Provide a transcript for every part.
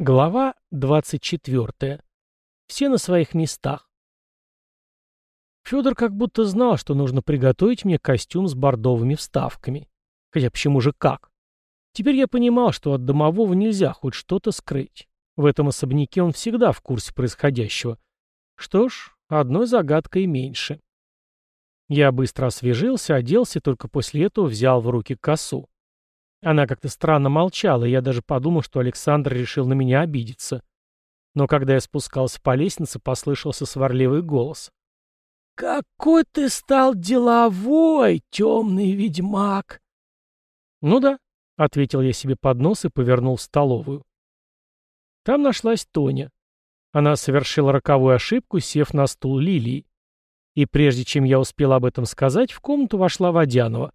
Глава 24. Все на своих местах. Федор как будто знал, что нужно приготовить мне костюм с бордовыми вставками. Хотя почему же как? Теперь я понимал, что от домового нельзя хоть что-то скрыть. В этом особняке он всегда в курсе происходящего. Что ж, одной загадкой меньше. Я быстро освежился, оделся только после этого взял в руки косу. Она как-то странно молчала, и я даже подумал, что Александр решил на меня обидеться. Но когда я спускался по лестнице, послышался сварливый голос. «Какой ты стал деловой, темный ведьмак!» «Ну да», — ответил я себе под нос и повернул в столовую. Там нашлась Тоня. Она совершила роковую ошибку, сев на стул Лилии. И прежде чем я успел об этом сказать, в комнату вошла Водянова.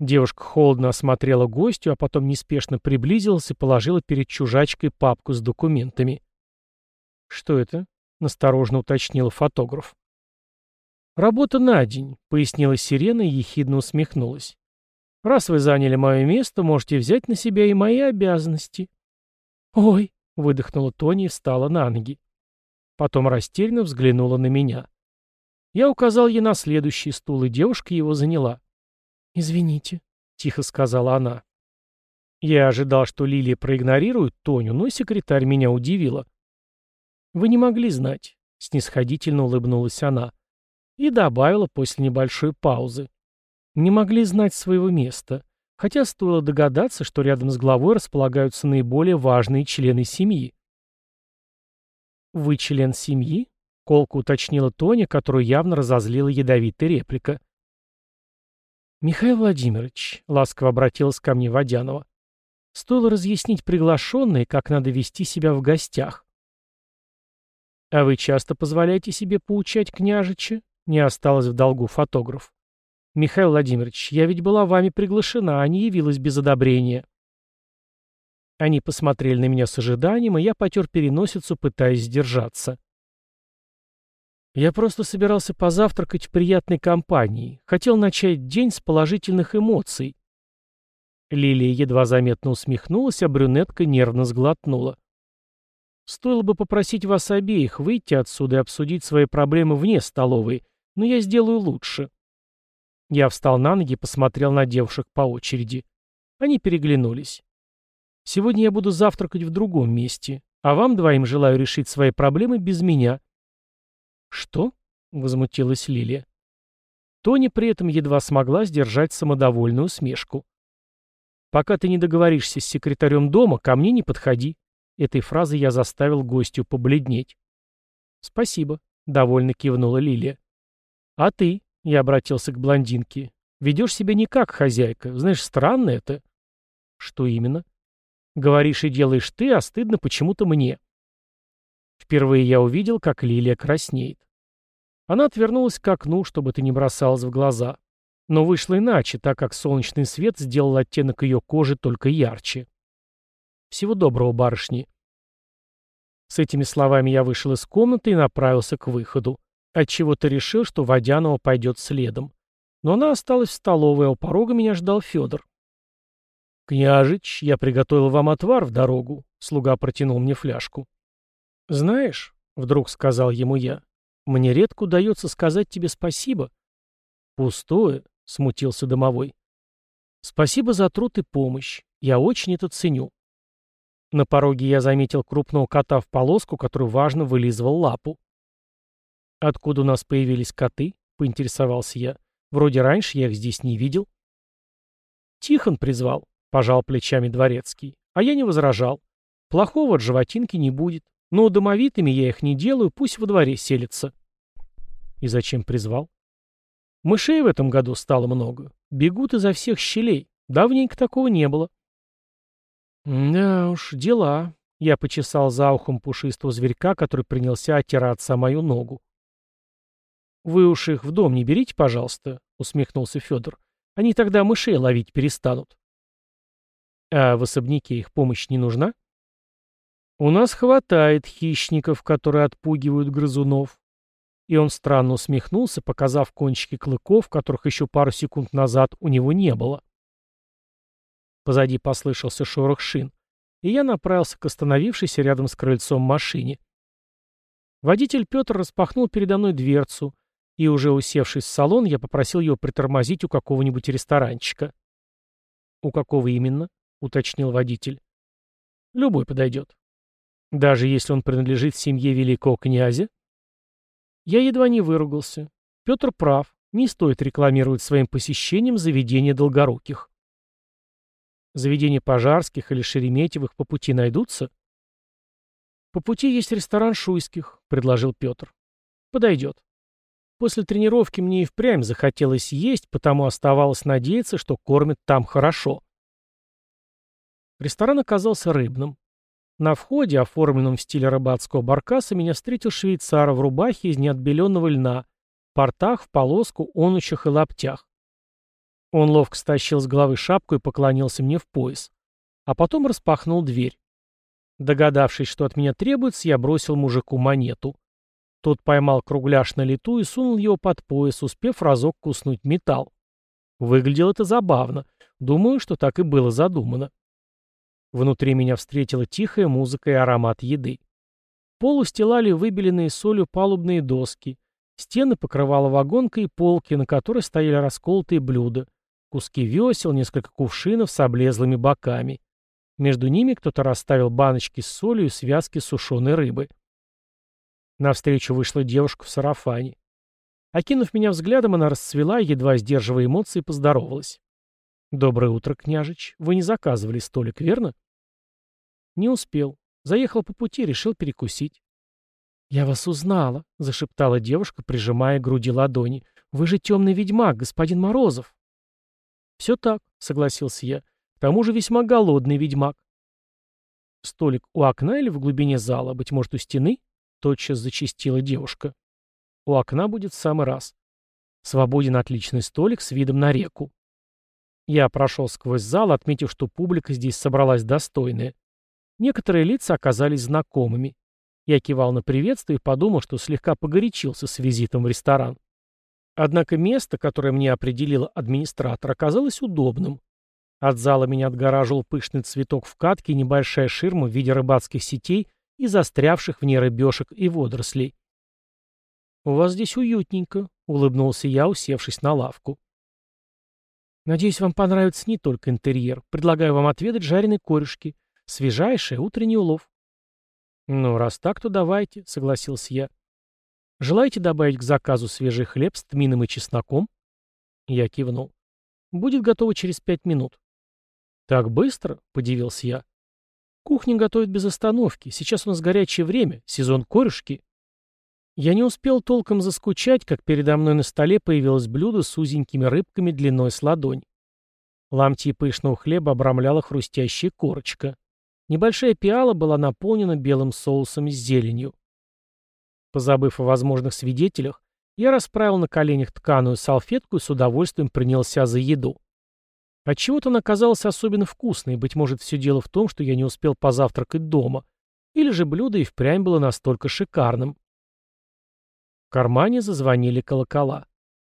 Девушка холодно осмотрела гостю, а потом неспешно приблизилась и положила перед чужачкой папку с документами. «Что это?» — насторожно уточнила фотограф. «Работа на день», — пояснила Сирена и ехидно усмехнулась. «Раз вы заняли мое место, можете взять на себя и мои обязанности». «Ой», — выдохнула Тони и встала на ноги. Потом растерянно взглянула на меня. Я указал ей на следующий стул, и девушка его заняла. «Извините», — тихо сказала она. Я ожидал, что Лилия проигнорирует Тоню, но секретарь меня удивила. «Вы не могли знать», — снисходительно улыбнулась она. И добавила после небольшой паузы. «Не могли знать своего места, хотя стоило догадаться, что рядом с главой располагаются наиболее важные члены семьи». «Вы член семьи?» — колко уточнила Тоня, которую явно разозлила ядовитая реплика. «Михаил Владимирович», — ласково обратилась ко мне Водянова, — «стоило разъяснить приглашенные, как надо вести себя в гостях». «А вы часто позволяете себе поучать княжича?» — не осталось в долгу фотограф. «Михаил Владимирович, я ведь была вами приглашена, а не явилась без одобрения». Они посмотрели на меня с ожиданием, и я потер переносицу, пытаясь сдержаться. Я просто собирался позавтракать в приятной компании. Хотел начать день с положительных эмоций. Лилия едва заметно усмехнулась, а брюнетка нервно сглотнула. Стоило бы попросить вас обеих выйти отсюда и обсудить свои проблемы вне столовой, но я сделаю лучше. Я встал на ноги и посмотрел на девушек по очереди. Они переглянулись. Сегодня я буду завтракать в другом месте, а вам двоим желаю решить свои проблемы без меня. «Что?» — возмутилась Лилия. Тони при этом едва смогла сдержать самодовольную усмешку. «Пока ты не договоришься с секретарем дома, ко мне не подходи». Этой фразой я заставил гостю побледнеть. «Спасибо», — довольно кивнула Лилия. «А ты?» — я обратился к блондинке. «Ведешь себя не как хозяйка. Знаешь, странно это». «Что именно?» «Говоришь и делаешь ты, а стыдно почему-то мне». Впервые я увидел, как Лилия краснеет. Она отвернулась к окну, чтобы это не бросалось в глаза. Но вышло иначе, так как солнечный свет сделал оттенок ее кожи только ярче. Всего доброго, барышни. С этими словами я вышел из комнаты и направился к выходу. Отчего-то решил, что Водянова пойдет следом. Но она осталась в столовой, а у порога меня ждал Федор. «Княжич, я приготовил вам отвар в дорогу», — слуга протянул мне фляжку. «Знаешь», — вдруг сказал ему я, — «мне редко удается сказать тебе спасибо». «Пустое», — смутился домовой. «Спасибо за труд и помощь. Я очень это ценю». На пороге я заметил крупного кота в полоску, который важно вылизывал лапу. «Откуда у нас появились коты?» — поинтересовался я. «Вроде раньше я их здесь не видел». «Тихон призвал», — пожал плечами дворецкий. А я не возражал. Плохого от животинки не будет. Но домовитыми я их не делаю, пусть во дворе селятся. И зачем призвал? Мышей в этом году стало много. Бегут изо всех щелей. Давненько такого не было. Да уж, дела. Я почесал за ухом пушистого зверька, который принялся оттираться о мою ногу. «Вы уж их в дом не берите, пожалуйста», — усмехнулся Федор. «Они тогда мышей ловить перестанут». «А в особняке их помощь не нужна?» У нас хватает хищников, которые отпугивают грызунов. И он странно усмехнулся, показав кончики клыков, которых еще пару секунд назад у него не было. Позади послышался шорох шин. и я направился к остановившейся рядом с крыльцом машине. Водитель Петр распахнул передо мной дверцу, и уже усевшись в салон, я попросил его притормозить у какого-нибудь ресторанчика. «У какого именно?» — уточнил водитель. «Любой подойдет». «Даже если он принадлежит семье великого князя?» Я едва не выругался. Петр прав, не стоит рекламировать своим посещением заведения долгоруких. Заведения пожарских или шереметьевых по пути найдутся? По пути есть ресторан шуйских, предложил Петр. Подойдет. После тренировки мне и впрямь захотелось есть, потому оставалось надеяться, что кормят там хорошо. Ресторан оказался рыбным. На входе, оформленном в стиле рыбацкого баркаса, меня встретил швейцар в рубахе из неотбеленного льна, портах, в полоску, онучах и лаптях. Он ловко стащил с головы шапку и поклонился мне в пояс. А потом распахнул дверь. Догадавшись, что от меня требуется, я бросил мужику монету. Тот поймал кругляш на лету и сунул его под пояс, успев разок куснуть металл. Выглядело это забавно. Думаю, что так и было задумано. Внутри меня встретила тихая музыка и аромат еды. Пол устилали выбеленные солью палубные доски. Стены покрывала вагонка и полки, на которой стояли расколотые блюда. Куски весел, несколько кувшинов с облезлыми боками. Между ними кто-то расставил баночки с солью и связки сушеной рыбы. Навстречу вышла девушка в сарафане. Окинув меня взглядом, она расцвела, едва сдерживая эмоции, поздоровалась. «Доброе утро, княжич. Вы не заказывали столик, верно?» «Не успел. Заехал по пути, решил перекусить». «Я вас узнала», — зашептала девушка, прижимая к груди ладони. «Вы же темный ведьмак, господин Морозов». «Все так», — согласился я. «К тому же весьма голодный ведьмак». «Столик у окна или в глубине зала? Быть может, у стены?» Тотчас зачастила девушка. У окна будет в самый раз. Свободен отличный столик с видом на реку. Я прошел сквозь зал, отметив, что публика здесь собралась достойная. Некоторые лица оказались знакомыми. Я кивал на приветствие и подумал, что слегка погорячился с визитом в ресторан. Однако место, которое мне определил администратор, оказалось удобным. От зала меня отгораживал пышный цветок в катке и небольшая ширма в виде рыбацких сетей и застрявших в ней рыбешек и водорослей. «У вас здесь уютненько», — улыбнулся я, усевшись на лавку. «Надеюсь, вам понравится не только интерьер. Предлагаю вам отведать жареные корешки. Свежайший утренний улов». «Ну, раз так, то давайте», — согласился я. «Желаете добавить к заказу свежий хлеб с тмином и чесноком?» Я кивнул. «Будет готово через пять минут». «Так быстро?» — подивился я. Кухня готовит без остановки. Сейчас у нас горячее время, сезон корешки. Я не успел толком заскучать, как передо мной на столе появилось блюдо с узенькими рыбками длиной с ладонь. Ломти пышного хлеба обрамляла хрустящая корочка. Небольшая пиала была наполнена белым соусом с зеленью. Позабыв о возможных свидетелях, я расправил на коленях тканую салфетку и с удовольствием принялся за еду. Отчего-то она казалась особенно вкусной, быть может, все дело в том, что я не успел позавтракать дома, или же блюдо и впрямь было настолько шикарным. В кармане зазвонили колокола.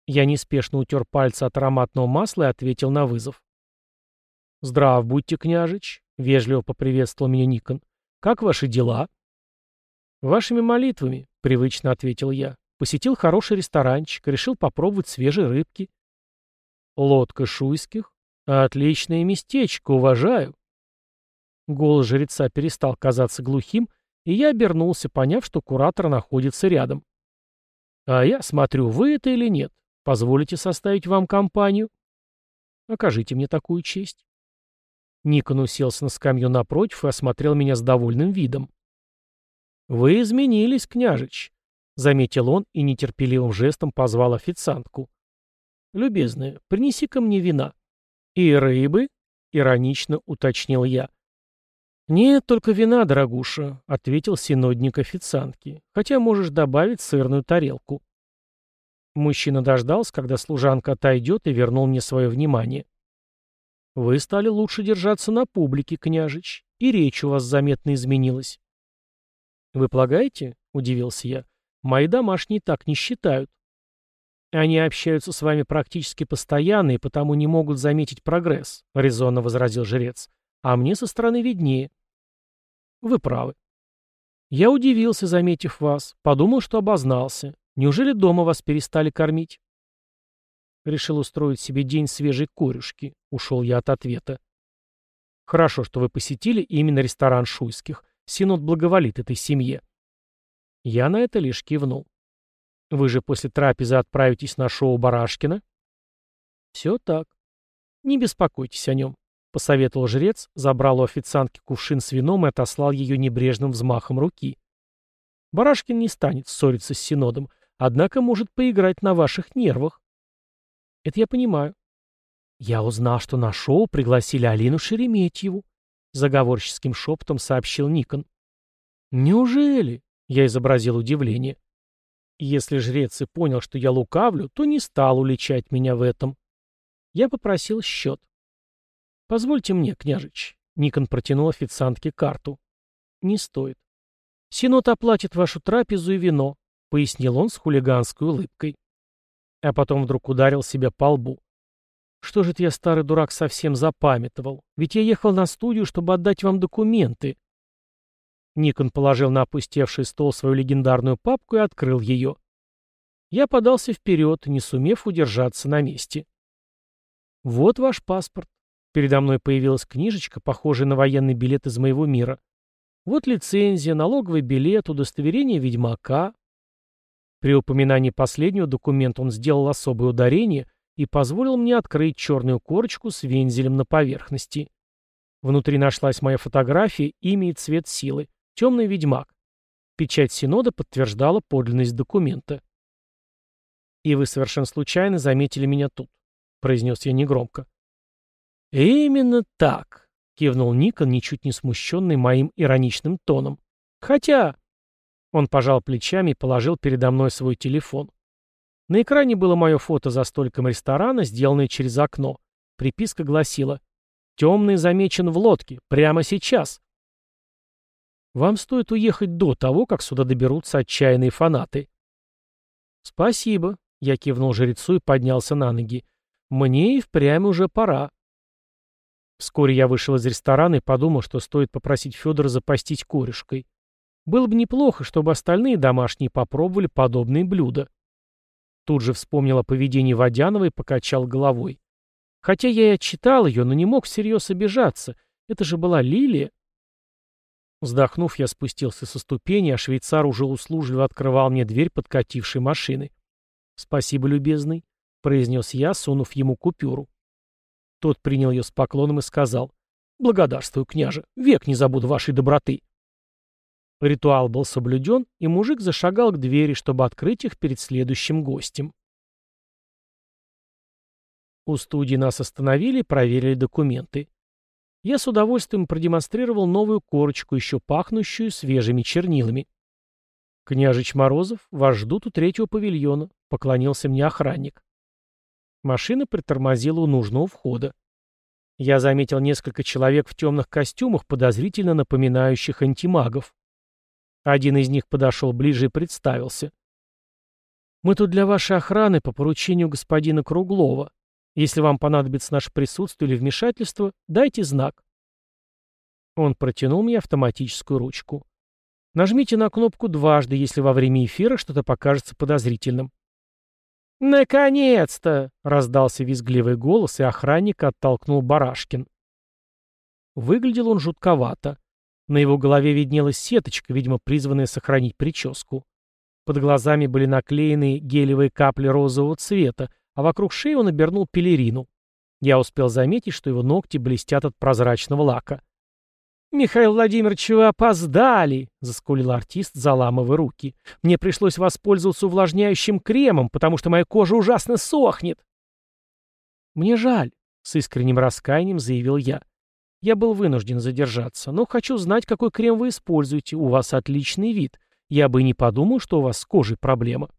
Я неспешно утер пальцы от ароматного масла и ответил на вызов. «Здрав будьте, княжич», — вежливо поприветствовал меня Никон. «Как ваши дела?» «Вашими молитвами», — привычно ответил я. «Посетил хороший ресторанчик, решил попробовать свежей рыбки». «Лодка шуйских?» «Отличное местечко, уважаю». Голос жреца перестал казаться глухим, и я обернулся, поняв, что куратор находится рядом. «А я смотрю, вы это или нет. Позволите составить вам компанию?» «Окажите мне такую честь». Никон уселся на скамью напротив и осмотрел меня с довольным видом. «Вы изменились, княжич», — заметил он и нетерпеливым жестом позвал официантку. «Любезная, принеси-ка мне вина». «И рыбы?» — иронично уточнил я. «Нет, только вина, дорогуша», — ответил синодник официантки. «Хотя можешь добавить сырную тарелку». Мужчина дождался, когда служанка отойдет, и вернул мне свое внимание. «Вы стали лучше держаться на публике, княжич, и речь у вас заметно изменилась». «Вы полагаете?» — удивился я. «Мои домашние так не считают». «Они общаются с вами практически постоянно и потому не могут заметить прогресс», — резонно возразил жрец. «А мне со стороны виднее. Вы правы. Я удивился, заметив вас. Подумал, что обознался. Неужели дома вас перестали кормить? Решил устроить себе день свежей корюшки. Ушел я от ответа. Хорошо, что вы посетили именно ресторан Шуйских. Синод благоволит этой семье. Я на это лишь кивнул. Вы же после трапезы отправитесь на шоу Барашкина? Все так. Не беспокойтесь о нем, посоветовал жрец, забрал у официантки кувшин с вином и отослал ее небрежным взмахом руки. Барашкин не станет ссориться с Синодом, однако может поиграть на ваших нервах. Это я понимаю. Я узнал, что на шоу пригласили Алину Шереметьеву, заговорческим шепотом сообщил Никон. Неужели? Я изобразил удивление. Если жрец и понял, что я лукавлю, то не стал уличать меня в этом. Я попросил счет. «Позвольте мне, княжич». Никон протянул официантке карту. «Не стоит. Синод оплатит вашу трапезу и вино», — пояснил он с хулиганской улыбкой. А потом вдруг ударил себя по лбу. «Что же это я, старый дурак, совсем запамятовал? Ведь я ехал на студию, чтобы отдать вам документы». Никон положил на опустевший стол свою легендарную папку и открыл ее. Я подался вперед, не сумев удержаться на месте. «Вот ваш паспорт». Передо мной появилась книжечка, похожая на военный билет из моего мира. Вот лицензия, налоговый билет, удостоверение ведьмака. При упоминании последнего документа он сделал особое ударение и позволил мне открыть черную корочку с вензелем на поверхности. Внутри нашлась моя фотография, имя и цвет силы. Темный ведьмак. Печать Синода подтверждала подлинность документа. «И вы совершенно случайно заметили меня тут», — произнес я негромко. «Именно так», — кивнул Никон, ничуть не смущенный моим ироничным тоном. «Хотя...» Он пожал плечами и положил передо мной свой телефон. На экране было мое фото за столиком ресторана, сделанное через окно. Приписка гласила «Темный замечен в лодке. Прямо сейчас». Вам стоит уехать до того, как сюда доберутся отчаянные фанаты. Спасибо, я кивнул жрецу и поднялся на ноги. Мне и впрямь уже пора. Вскоре я вышел из ресторана и подумал, что стоит попросить Федора запастись корешкой. Было бы неплохо, чтобы остальные домашние попробовали подобные блюда. Тут же вспомнил о поведении Водянова и покачал головой. Хотя я и отчитал ее, но не мог всерьез обижаться. Это же была Лилия. Вздохнув, я спустился со ступени, а швейцар уже услужливо открывал мне дверь подкатившей машины. «Спасибо, любезный», — произнес я, сунув ему купюру. Тот принял ее с поклоном и сказал, «Благодарствую, княже, век не забуду вашей доброты». Ритуал был соблюден, и мужик зашагал к двери, чтобы открыть их перед следующим гостем. У студии нас остановили и проверили документы. Я с удовольствием продемонстрировал новую корочку, еще пахнущую свежими чернилами. «Княжич Морозов, вас ждут у третьего павильона», — поклонился мне охранник. Машина притормозила у нужного входа. Я заметил несколько человек в темных костюмах, подозрительно напоминающих антимагов. Один из них подошел ближе и представился. «Мы тут для вашей охраны по поручению господина Круглова. Если вам понадобится наше присутствие или вмешательство, дайте знак. Он протянул мне автоматическую ручку. Нажмите на кнопку дважды, если во время эфира что-то покажется подозрительным. «Наконец-то!» — раздался визгливый голос, и охранник оттолкнул Барашкин. Выглядел он жутковато. На его голове виднелась сеточка, видимо, призванная сохранить прическу. Под глазами были наклеены гелевые капли розового цвета, а вокруг шеи он обернул пелерину. Я успел заметить, что его ногти блестят от прозрачного лака. «Михаил Владимирович, вы опоздали!» — заскулил артист, заламывая руки. «Мне пришлось воспользоваться увлажняющим кремом, потому что моя кожа ужасно сохнет!» «Мне жаль», — с искренним раскаянием заявил я. «Я был вынужден задержаться, но хочу знать, какой крем вы используете. У вас отличный вид. Я бы и не подумал, что у вас с кожей проблема».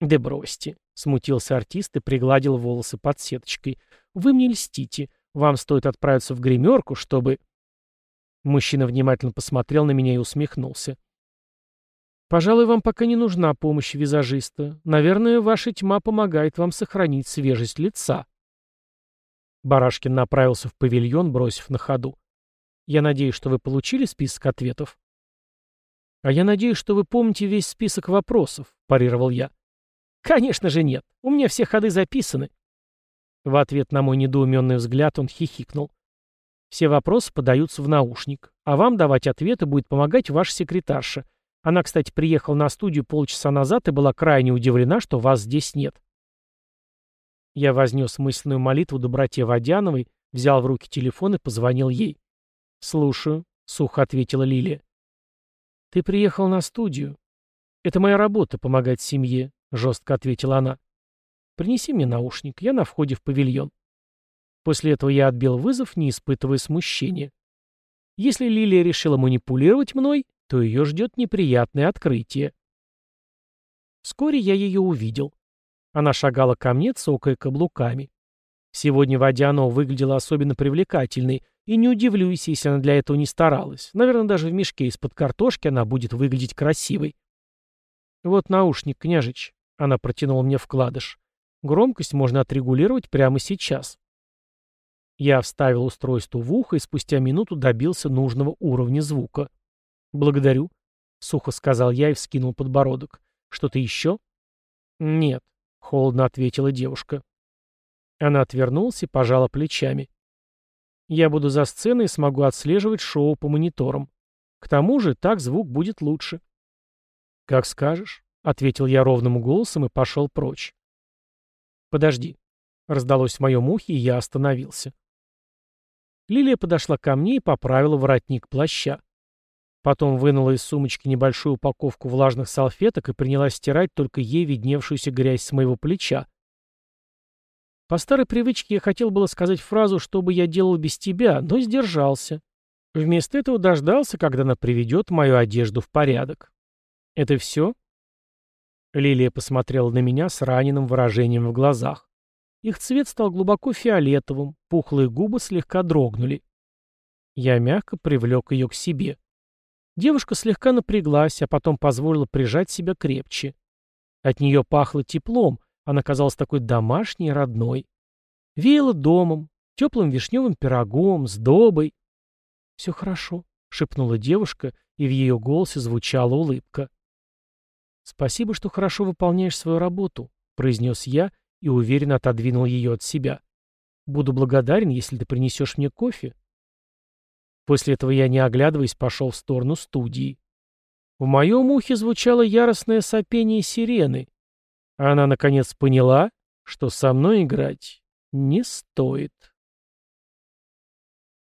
«Да бросьте», — смутился артист и пригладил волосы под сеточкой. «Вы мне льстите. Вам стоит отправиться в гримерку, чтобы...» Мужчина внимательно посмотрел на меня и усмехнулся. «Пожалуй, вам пока не нужна помощь визажиста. Наверное, ваша тьма помогает вам сохранить свежесть лица». Барашкин направился в павильон, бросив на ходу. Я надеюсь, что вы получили список ответов?» «А я надеюсь, что вы помните весь список вопросов», — парировал я. «Конечно же нет. У меня все ходы записаны». В ответ на мой недоуменный взгляд он хихикнул. «Все вопросы подаются в наушник, а вам давать ответы будет помогать ваша секретарша. Она, кстати, приехала на студию полчаса назад и была крайне удивлена, что вас здесь нет». Я вознес мысленную молитву доброте Водяновой, взял в руки телефон и позвонил ей. «Слушаю», — сухо ответила Лилия. «Ты приехал на студию. Это моя работа — помогать семье», — жестко ответила она. «Принеси мне наушник, я на входе в павильон». После этого я отбил вызов, не испытывая смущения. Если Лилия решила манипулировать мной, то ее ждет неприятное открытие. Вскоре я ее увидел. Она шагала ко мне, цокая каблуками. Сегодня Водянова выглядела особенно привлекательной, и не удивлюсь, если она для этого не старалась. Наверное, даже в мешке из-под картошки она будет выглядеть красивой. «Вот наушник, княжич», — она протянула мне вкладыш. «Громкость можно отрегулировать прямо сейчас». Я вставил устройство в ухо и спустя минуту добился нужного уровня звука. «Благодарю», — сухо сказал я и вскинул подбородок. «Что-то еще?» «Нет», — холодно ответила девушка. Она отвернулась и пожала плечами. Я буду за сценой и смогу отслеживать шоу по мониторам. К тому же так звук будет лучше. «Как скажешь», — ответил я ровным голосом и пошел прочь. «Подожди», — раздалось в моем ухе, и я остановился. Лилия подошла ко мне и поправила воротник плаща. Потом вынула из сумочки небольшую упаковку влажных салфеток и принялась стирать только ей видневшуюся грязь с моего плеча, по старой привычке я хотел было сказать фразу «что бы я делал без тебя», но сдержался. Вместо этого дождался, когда она приведет мою одежду в порядок. «Это все?» Лилия посмотрела на меня с раненым выражением в глазах. Их цвет стал глубоко фиолетовым, пухлые губы слегка дрогнули. Я мягко привлек ее к себе. Девушка слегка напряглась, а потом позволила прижать себя крепче. От нее пахло теплом, она казалась такой домашней и родной. Веяла домом, теплым вишневым пирогом, сдобой. «Все хорошо», — шепнула девушка, и в ее голосе звучала улыбка. «Спасибо, что хорошо выполняешь свою работу», — произнес я и уверенно отодвинул ее от себя. «Буду благодарен, если ты принесешь мне кофе». После этого я, не оглядываясь, пошел в сторону студии. В моем ухе звучало яростное сопение сирены, она, наконец, поняла, что со мной играть не стоит.